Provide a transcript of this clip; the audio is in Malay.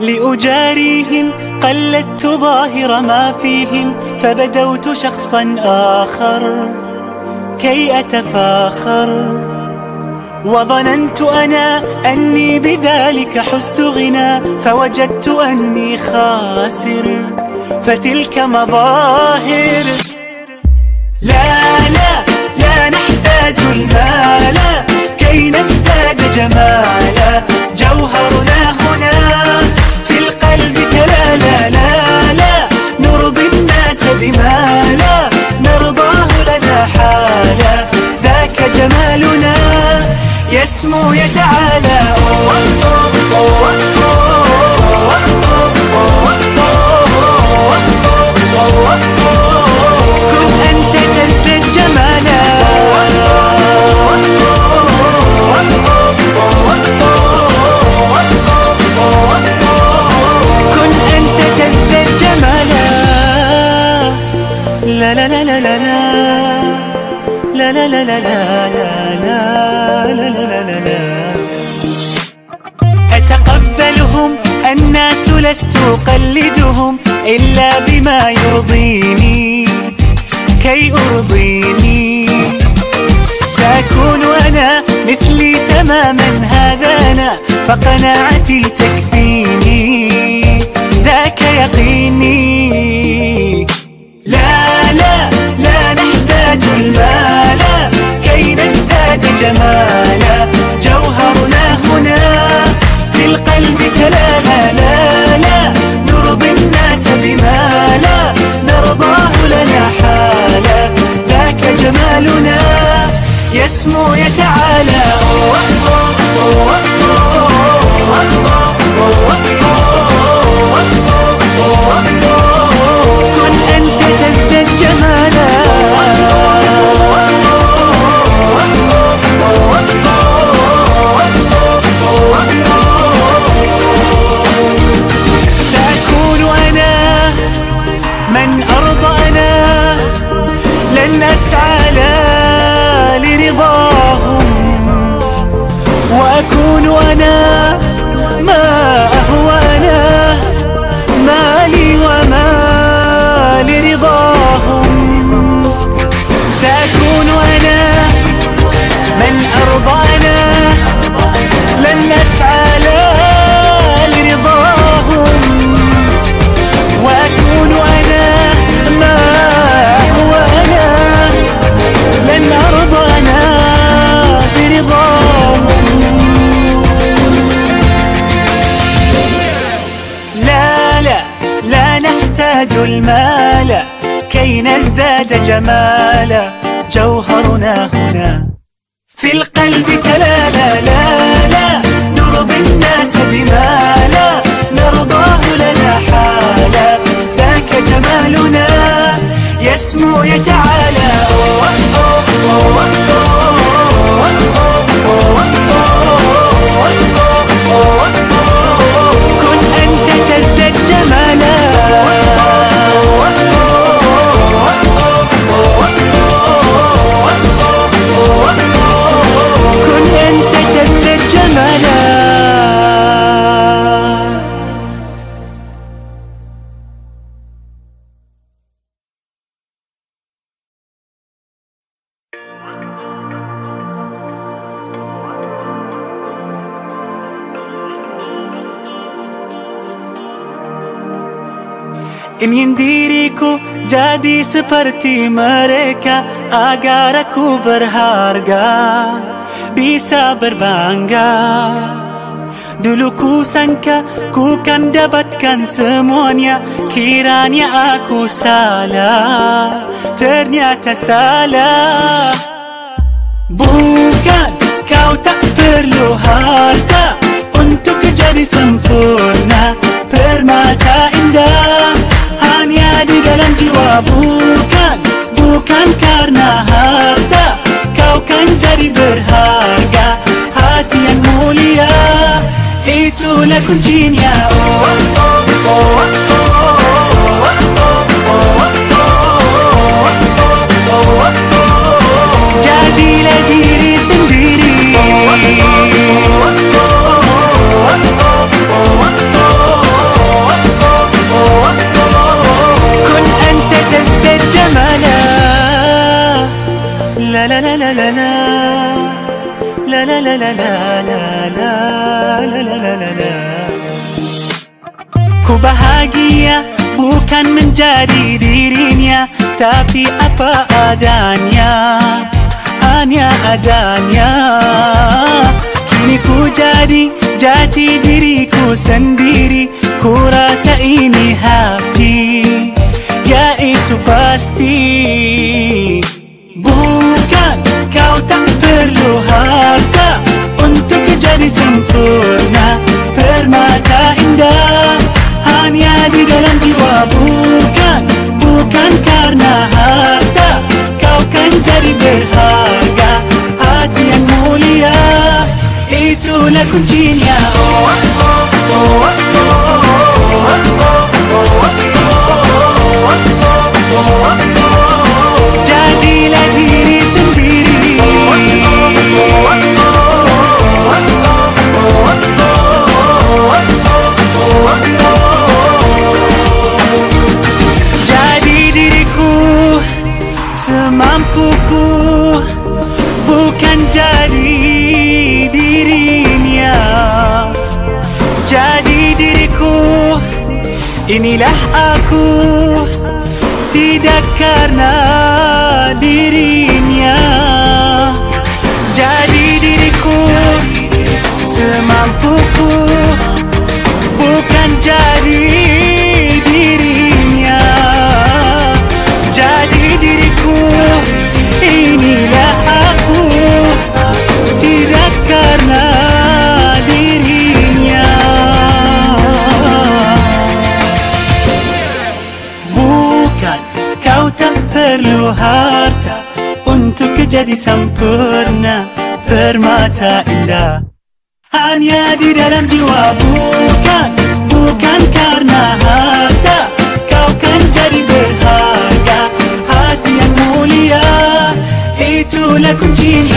لأجاريهم قلدت ظاهر ما فيهم فبدوت شخصا آخر كي أتفاخر. وظننت أنا أني بذلك حزت غنى فوجدت أني خاسر. فتلك مظاهر. لا لا لا نحتاج المال. كي نزداد جمالا جوهرنا هنا بما نرضاه لنا حالا. ذاك جمالنا يسمو يتعالى. كن لا لا لا لا لا لا لا لا لا لا لا لا لا لا لا أتقبلهم الناس لست أقلدهم إلا بما يرضيني كي أرضيني سأكون أنا مثلي تماما هذا أنا فقناعتي تكفيني ذاك يقيني لا كي نزداد جمالا جوهرنا هنا. في القلب تلالا لا لا. نرضي الناس بما لا نرضاه لنا حالا. ذاك جمالنا. يسمو يتعالى. Ingin diriku jadi seperti mereka Agar aku berharga Bisa berbangga. Dulu ku sangka ku kan dapatkan semuanya Kiranya aku salah Ternyata salah. Bukan kau tak perlu harta Untuk jadi sempurna Permata indah jiwa Bukan, bukan karena harta. Kau kan jadi berharga Hati yang mulia. Itulah kuncinya. Oh, oh, oh, oh, la la la la la la la la la la la la la la la la la Ku bahagia bukan menjadi dirinya Tapi apa adanya Hanya adanya. Kini ku jadi jati diriku sendiri Ku rasa ini hati Yaitu pasti pasti. Bukan kau tak perlu harta Untuk jadi sempurna. Permata indah Hanya di dalam jiwa. Bukan, bukan karena harta Kau kan jadi berharga. Hati yang mulia Itulah kuncinya inilah aku. Tidak karena perlu harta Untuk jadi sempurna Permata indah. Hanya di dalam jiwa bukan Bukan karena harta. Kau kan jadi berharga Hati yang mulia. Itulah kuncinya